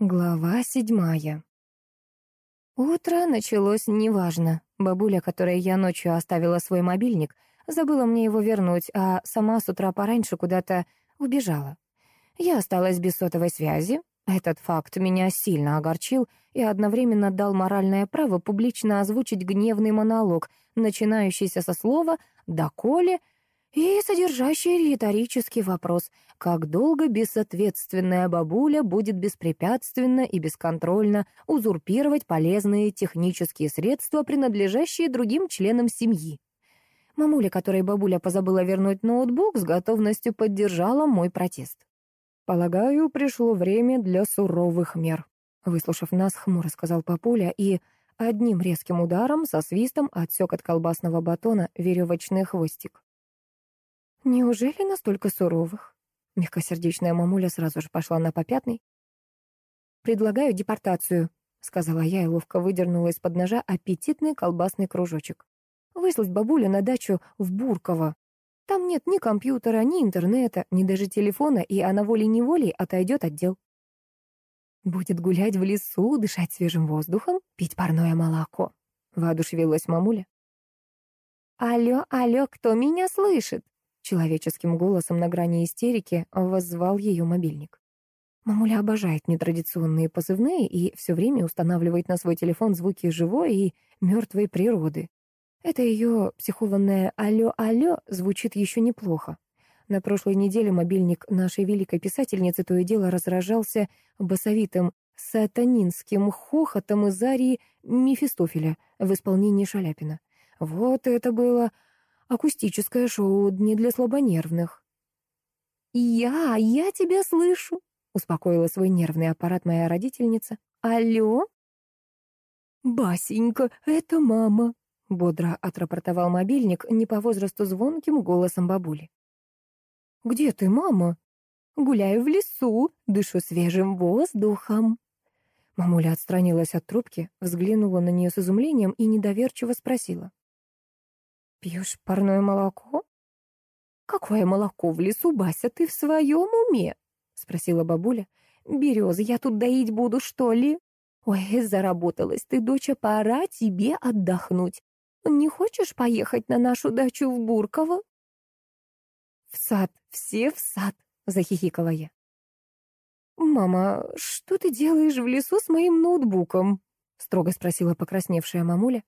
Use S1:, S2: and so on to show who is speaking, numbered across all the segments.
S1: Глава седьмая. Утро началось неважно. Бабуля, которой я ночью оставила свой мобильник, забыла мне его вернуть, а сама с утра пораньше куда-то убежала. Я осталась без сотовой связи. Этот факт меня сильно огорчил и одновременно дал моральное право публично озвучить гневный монолог, начинающийся со слова «доколе», и содержащий риторический вопрос, как долго безответственная бабуля будет беспрепятственно и бесконтрольно узурпировать полезные технические средства, принадлежащие другим членам семьи. Мамуля, которой бабуля позабыла вернуть ноутбук, с готовностью поддержала мой протест. «Полагаю, пришло время для суровых мер», — выслушав нас, хмуро сказал папуля и одним резким ударом со свистом отсек от колбасного батона веревочный хвостик. «Неужели настолько суровых?» Мягкосердечная мамуля сразу же пошла на попятный. «Предлагаю депортацию», — сказала я и ловко выдернула из-под ножа аппетитный колбасный кружочек. «Выслать бабулю на дачу в Бурково. Там нет ни компьютера, ни интернета, ни даже телефона, и она волей-неволей отойдет от дел. Будет гулять в лесу, дышать свежим воздухом, пить парное молоко», — воодушевилась мамуля. «Алло, алло, кто меня слышит?» Человеческим голосом на грани истерики воззвал ее мобильник. Мамуля обожает нетрадиционные позывные и все время устанавливает на свой телефон звуки живой и мертвой природы. Это ее психованное «алло-алло» звучит еще неплохо. На прошлой неделе мобильник нашей великой писательницы то и дело разражался басовитым сатанинским хохотом из арии Мефистофеля в исполнении Шаляпина. Вот это было акустическое шоу не для слабонервных. «Я, я тебя слышу», — успокоила свой нервный аппарат моя родительница. «Алло?» «Басенька, это мама», — бодро отрапортовал мобильник не по возрасту звонким голосом бабули. «Где ты, мама?» «Гуляю в лесу, дышу свежим воздухом». Мамуля отстранилась от трубки, взглянула на нее с изумлением и недоверчиво спросила. «Пьешь парное молоко?» «Какое молоко в лесу, Бася, ты в своем уме?» — спросила бабуля. «Березы я тут доить буду, что ли?» «Ой, заработалась ты, доча, пора тебе отдохнуть. Не хочешь поехать на нашу дачу в Бурково?» «В сад, все в сад», — захихикала я. «Мама, что ты делаешь в лесу с моим ноутбуком?» — строго спросила покрасневшая мамуля.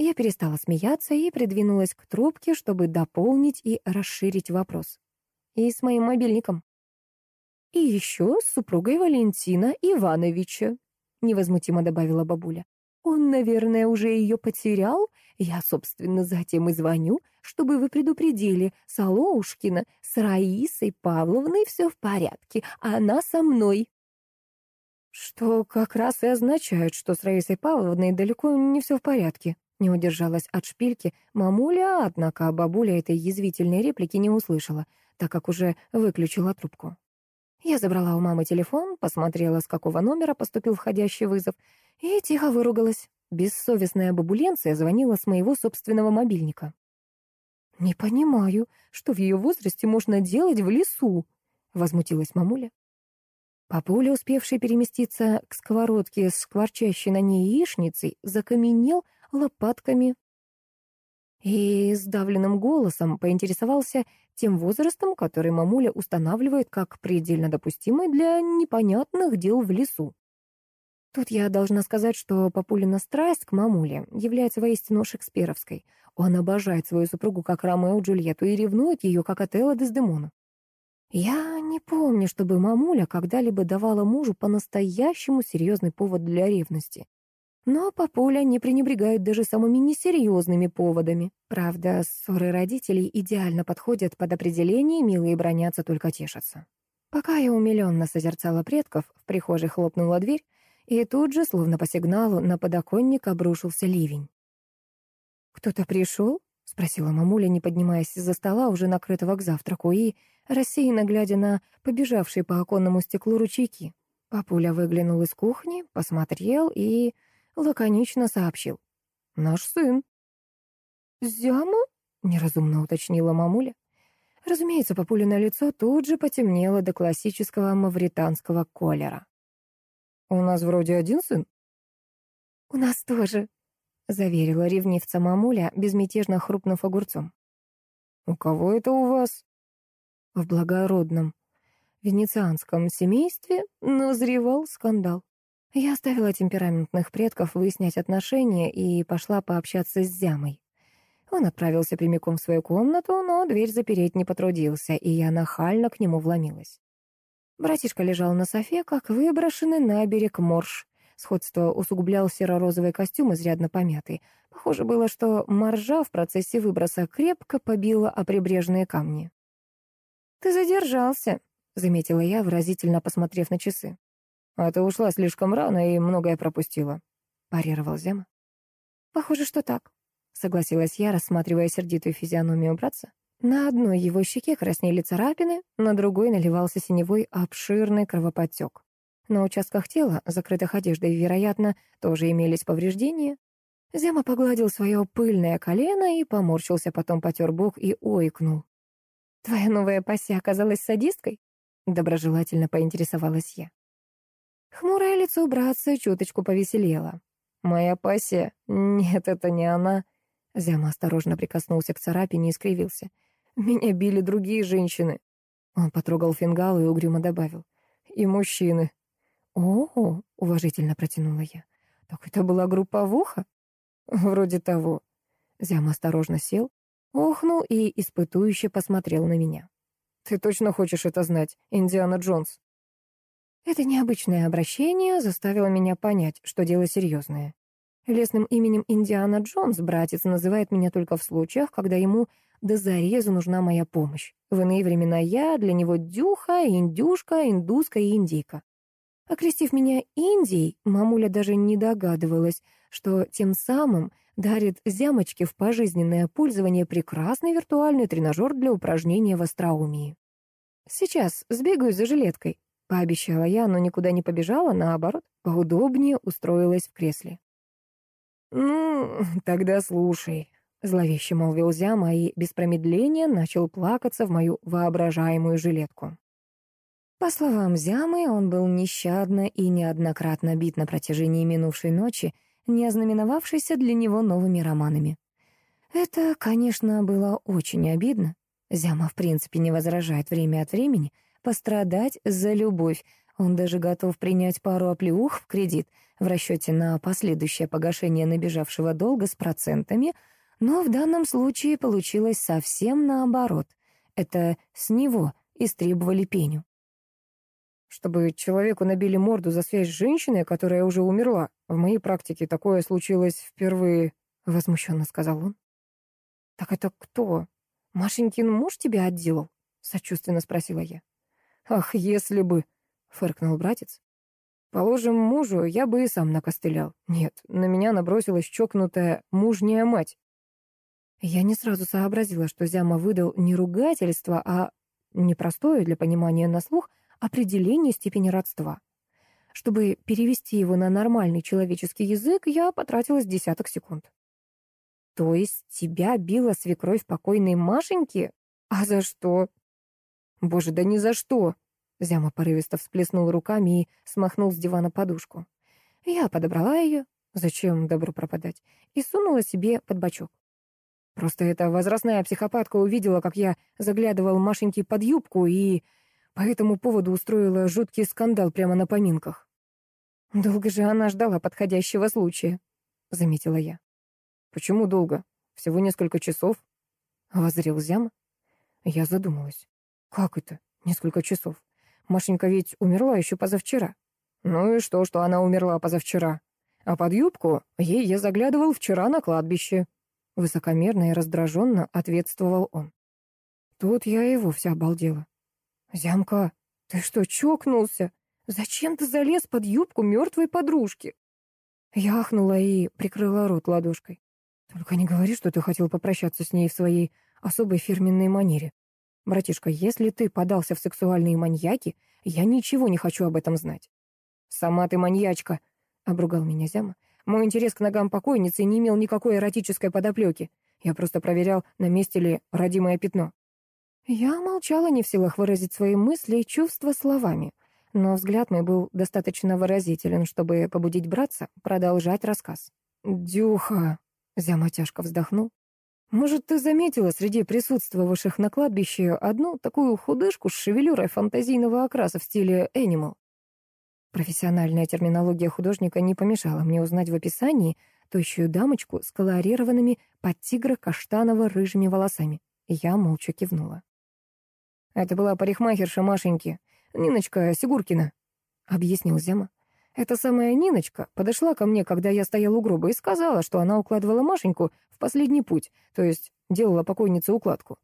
S1: Я перестала смеяться и придвинулась к трубке, чтобы дополнить и расширить вопрос. И с моим мобильником. «И еще с супругой Валентина Ивановича», — невозмутимо добавила бабуля. «Он, наверное, уже ее потерял. Я, собственно, затем и звоню, чтобы вы предупредили. Солоушкина с Раисой Павловной все в порядке, она со мной». Что как раз и означает, что с Раисой Павловной далеко не все в порядке. Не удержалась от шпильки мамуля, однако бабуля этой язвительной реплики не услышала, так как уже выключила трубку. Я забрала у мамы телефон, посмотрела, с какого номера поступил входящий вызов, и тихо выругалась. Бессовестная бабуленция звонила с моего собственного мобильника. «Не понимаю, что в ее возрасте можно делать в лесу?» — возмутилась мамуля. Папуля, успевший переместиться к сковородке с скворчащей на ней яичницей, закаменел, лопатками. И сдавленным голосом поинтересовался тем возрастом, который мамуля устанавливает как предельно допустимый для непонятных дел в лесу. Тут я должна сказать, что папулина страсть к мамуле является воистину шекспировской. Он обожает свою супругу как Ромео Джульетту и ревнует ее как Отелло Дездемону. Я не помню, чтобы мамуля когда-либо давала мужу по-настоящему серьезный повод для ревности. Но папуля не пренебрегает даже самыми несерьезными поводами. Правда, ссоры родителей идеально подходят под определение, милые бронятся, только тешатся. Пока я умиленно созерцала предков, в прихожей хлопнула дверь, и тут же, словно по сигналу, на подоконник обрушился ливень. «Кто-то пришел?» — спросила мамуля, не поднимаясь из-за стола, уже накрытого к завтраку, и рассеянно глядя на побежавшие по оконному стеклу ручейки. Папуля выглянул из кухни, посмотрел и лаконично сообщил. «Наш сын». «Зяма?» — неразумно уточнила мамуля. Разумеется, папулина лицо тут же потемнело до классического мавританского колера.
S2: У нас вроде один сын».
S1: «У нас тоже», — заверила ревнивца мамуля, безмятежно хрупнув огурцом.
S2: «У кого это у вас?»
S1: В благородном венецианском семействе назревал скандал. Я оставила темпераментных предков выяснять отношения и пошла пообщаться с Зямой. Он отправился прямиком в свою комнату, но дверь запереть не потрудился, и я нахально к нему вломилась. Братишка лежал на софе, как выброшенный на берег морж. Сходство усугублял серо-розовый костюм, изрядно помятый. Похоже было, что моржа в процессе выброса крепко побила о прибрежные камни. «Ты задержался», — заметила я, выразительно посмотрев на часы.
S2: «А ты ушла слишком рано и многое пропустила», — парировал Зема.
S1: «Похоже, что так», — согласилась я, рассматривая сердитую физиономию братца. На одной его щеке краснели царапины, на другой наливался синевой обширный кровоподтек. На участках тела, закрытых одеждой, вероятно, тоже имелись повреждения. Зема погладил свое пыльное колено и поморщился, потом потер бок и ойкнул. «Твоя новая пася оказалась садисткой?» Доброжелательно поинтересовалась я. Хмурое лицо братца чуточку повеселело.
S2: «Моя пася? Нет, это не она».
S1: Зяма осторожно прикоснулся к царапине и скривился. Меня били другие женщины. Он потрогал фингал и угрюмо добавил. И мужчины. О, уважительно протянула я. Так это была групповуха? Вроде того. Зям осторожно сел, охнул и испытующе посмотрел на меня.
S2: Ты точно хочешь это знать, Индиана Джонс?
S1: Это необычное обращение заставило меня понять, что дело серьезное. Лесным именем Индиана Джонс братец называет меня только в случаях, когда ему до зарезу нужна моя помощь. В иные времена я для него дюха, индюшка, индуска и индейка. Окрестив меня Индией, мамуля даже не догадывалась, что тем самым дарит зямочке в пожизненное пользование прекрасный виртуальный тренажер для упражнения в остроумии. «Сейчас сбегаю за жилеткой», — пообещала я, но никуда не побежала, наоборот, поудобнее устроилась в кресле.
S2: «Ну, тогда слушай», Зловеще молвил Зяма и без промедления начал плакаться в мою воображаемую жилетку.
S1: По словам Зямы, он был нещадно и неоднократно бит на протяжении минувшей ночи, не ознаменовавшейся для него новыми романами. Это, конечно, было очень обидно. Зяма в принципе не возражает время от времени пострадать за любовь. Он даже готов принять пару оплеух в кредит в расчете на последующее погашение набежавшего долга с процентами — но в данном случае получилось совсем наоборот. Это с него истребовали пеню.
S2: Чтобы человеку набили морду за связь с женщиной, которая уже умерла. В моей практике такое случилось впервые, — возмущенно сказал он.
S1: «Так это кто? Машенькин муж тебя отделал?» — сочувственно спросила я.
S2: «Ах, если бы!» — фыркнул братец. «Положим, мужу я бы и сам накостылял. Нет, на меня набросилась чокнутая мужняя мать.
S1: Я не сразу сообразила, что Зяма выдал не ругательство, а непростое для понимания на слух определение степени родства. Чтобы перевести его на нормальный человеческий язык, я потратила десяток секунд. «То есть тебя била свекровь покойной Машеньки? А за что?»
S2: «Боже, да ни за что!» Зяма порывисто всплеснул руками и смахнул с дивана подушку.
S1: Я подобрала ее, зачем добру пропадать, и сунула себе под бочок.
S2: Просто эта возрастная психопатка увидела, как я заглядывал Машеньке под юбку и по этому поводу устроила жуткий скандал прямо на поминках.
S1: «Долго же она ждала подходящего случая», — заметила я.
S2: «Почему долго? Всего несколько часов?»
S1: — возрел Зяма. Я задумалась. «Как это? Несколько часов? Машенька ведь умерла еще позавчера».
S2: «Ну и что, что она умерла позавчера? А под юбку ей я заглядывал вчера на кладбище».
S1: Высокомерно и раздраженно ответствовал он. Тут я и вовсе обалдела. «Зямка, ты что, чокнулся? Зачем ты залез под юбку мертвой подружки?» Я ахнула и прикрыла рот ладошкой. «Только не говори, что ты хотел попрощаться с ней в своей особой фирменной манере. Братишка, если ты подался в сексуальные маньяки, я ничего не хочу об этом знать».
S2: «Сама ты маньячка», — обругал меня Зяма. Мой интерес к ногам покойницы не имел никакой эротической подоплеки. Я просто проверял, на месте ли родимое пятно.
S1: Я молчала, не в силах выразить свои мысли и чувства словами. но взгляд мой был достаточно выразителен, чтобы побудить братца продолжать рассказ.
S2: «Дюха!» — Зяма тяжко вздохнул. «Может, ты заметила среди присутствовавших на кладбище одну такую худышку с шевелюрой фантазийного окраса в стиле «Энимал»?» Профессиональная терминология художника не помешала мне узнать в описании тощую дамочку с колорированными под тигра каштаново-рыжими волосами. Я молча кивнула. «Это была парикмахерша Машеньки, Ниночка Сигуркина», — объяснил Зяма. «Эта самая Ниночка подошла ко мне, когда я стоял у гроба, и сказала, что она укладывала Машеньку в последний путь, то есть делала покойнице укладку».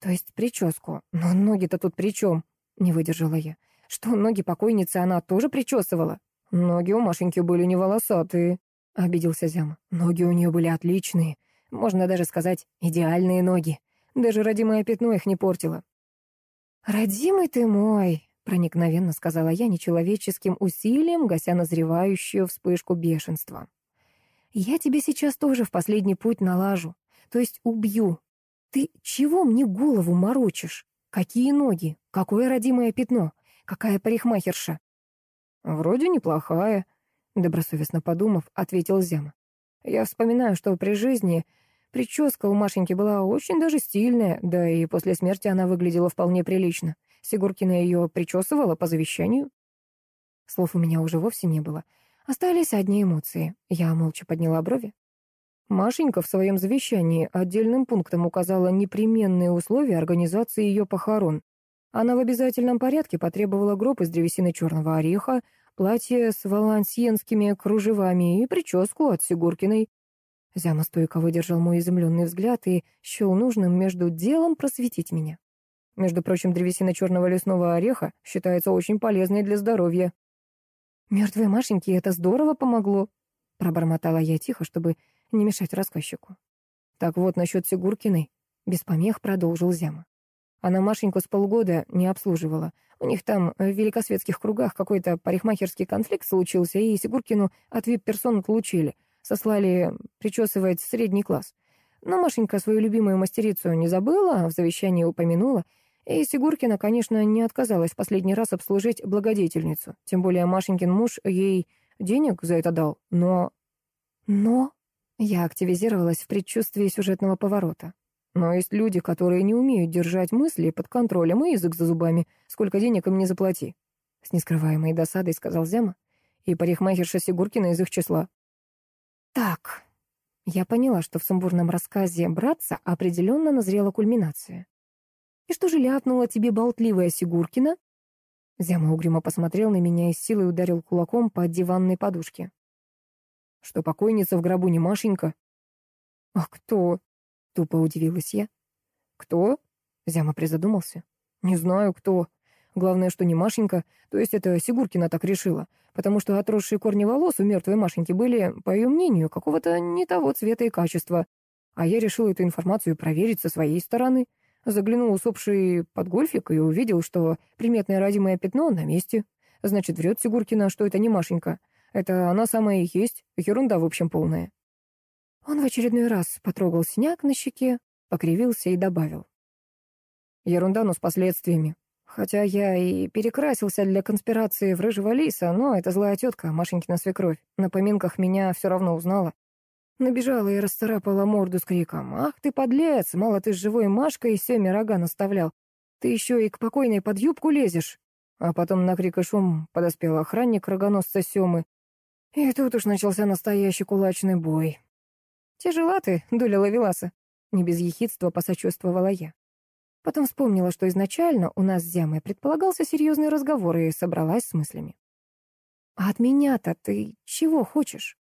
S2: «То есть прическу? Но ноги-то тут при чем?» — не выдержала я. «Что, ноги покойницы она тоже причесывала?» «Ноги у Машеньки были не волосатые», — обиделся Зяма. «Ноги у нее были отличные, можно даже сказать, идеальные ноги. Даже родимое пятно их не портило. «Родимый ты мой!» — проникновенно сказала я нечеловеческим усилием, гася назревающую вспышку бешенства. «Я тебе сейчас тоже в последний путь налажу, то есть убью. Ты чего мне голову морочишь? Какие ноги? Какое родимое пятно? Какая парикмахерша?» «Вроде неплохая», — добросовестно подумав, ответил Зяма. «Я вспоминаю, что при жизни Прическа у Машеньки была очень даже стильная, да и после смерти она выглядела вполне прилично. Сигуркина ее причесывала по завещанию. Слов у меня уже вовсе не было. Остались одни эмоции. Я молча подняла брови. Машенька в своем завещании отдельным пунктом указала непременные условия организации ее похорон. Она в обязательном порядке потребовала гроб из древесины черного ореха, платье с валансьенскими кружевами и прическу от Сигуркиной. Зяма стойко выдержал мой изумленный взгляд и счел нужным между делом просветить меня. Между прочим, древесина черного лесного ореха считается очень полезной для здоровья. «Мертвой Машеньке это здорово помогло», — пробормотала я тихо, чтобы не мешать рассказчику. «Так вот, насчет Сигуркиной», — без помех продолжил Зяма. Она Машеньку с полгода не обслуживала. У них там в великосветских кругах какой-то парикмахерский конфликт случился, и Сигуркину от вип-персон отлучили сослали причесывать средний класс. Но Машенька свою любимую мастерицу не забыла, а в завещании упомянула. И Сигуркина, конечно, не отказалась последний раз обслужить благодетельницу. Тем более Машенькин муж ей денег за это дал. Но... Но... Я активизировалась в предчувствии сюжетного поворота. Но есть люди, которые не умеют держать мысли под контролем и язык за зубами, сколько денег им не заплати. С нескрываемой досадой сказал Зяма. И парикмахерша Сигуркина из их числа. Так, я поняла, что в сумбурном рассказе братца определенно назрела кульминация. «И что же ляпнула тебе болтливая Сигуркина?» Зяма угрюмо посмотрел на меня и с силой ударил кулаком по диванной подушке. «Что покойница в гробу не Машенька?» «А кто?» — тупо удивилась я. «Кто?» — Зяма призадумался. «Не знаю, кто. Главное, что не Машенька, то есть это Сигуркина так решила, потому что отросшие корни волос у мертвой Машеньки были, по ее мнению, какого-то не того цвета и качества. А я решил эту информацию проверить со своей стороны. Заглянул усопший под гольфик и увидел, что приметное родимое пятно на месте. Значит, врет Сигуркина, что это не Машенька. Это она самая и есть, ерунда, в общем, полная. Он в очередной раз потрогал синяк на щеке, покривился и добавил. Ерунда, но с последствиями. Хотя я и перекрасился для конспирации в рыжего лиса, но эта злая тетка, Машенькина свекровь, на поминках меня все равно узнала. Набежала и расцарапала морду с криком. «Ах ты, подлец! Мало ты с живой Машкой и Семе рога наставлял. Ты еще и к покойной под юбку лезешь!» А потом на крик и шум подоспел охранник рогоносца Семы. И тут уж начался настоящий кулачный бой. «Тяжела ты, доля ловеласа!» Не без ехидства посочувствовала я. Потом вспомнила, что изначально у нас с Зямой предполагался серьезный разговор и собралась с мыслями. «А от меня-то ты чего хочешь?»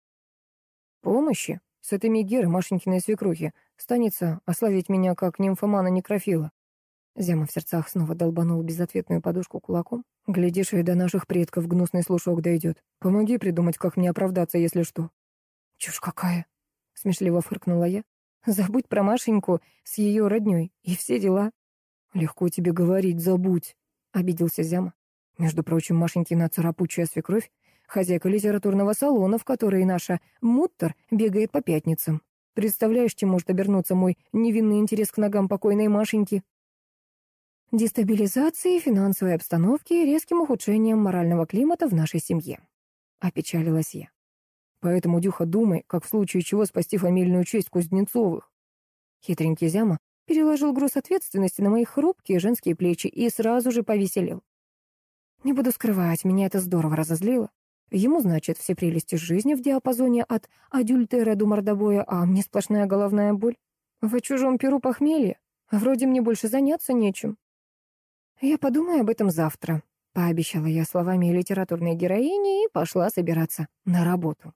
S2: «Помощи. С этой Мегеры, Машенькиной свекрухи, станется ославить меня как нимфомана-некрофила». Зяма в сердцах снова долбанул безответную подушку кулаком. «Глядишь, и до наших предков гнусный слушок дойдет. Помоги придумать, как мне оправдаться, если что». «Чушь какая!» — смешливо фыркнула я. «Забудь про Машеньку с ее родней и все дела. «Легко тебе говорить, забудь», — обиделся Зяма. Между прочим, Машенькина царапучая свекровь — хозяйка литературного салона, в который наша Муттер бегает по пятницам. Представляешь, чем может обернуться мой невинный интерес к ногам покойной Машеньки?
S1: дестабилизацией финансовой обстановки и резким ухудшением морального климата в нашей семье. Опечалилась я.
S2: Поэтому, Дюха, думай, как в случае чего спасти фамильную честь Кузнецовых.
S1: Хитренький Зяма переложил груз ответственности на мои хрупкие женские плечи и сразу же повеселел. Не буду скрывать, меня это здорово разозлило. Ему, значит, все прелести жизни в диапазоне от адюльтера до мордобоя, а мне сплошная головная боль. В чужом перу похмелье. Вроде мне больше заняться нечем. Я подумаю об этом завтра, пообещала я словами литературной героини и пошла собираться на работу.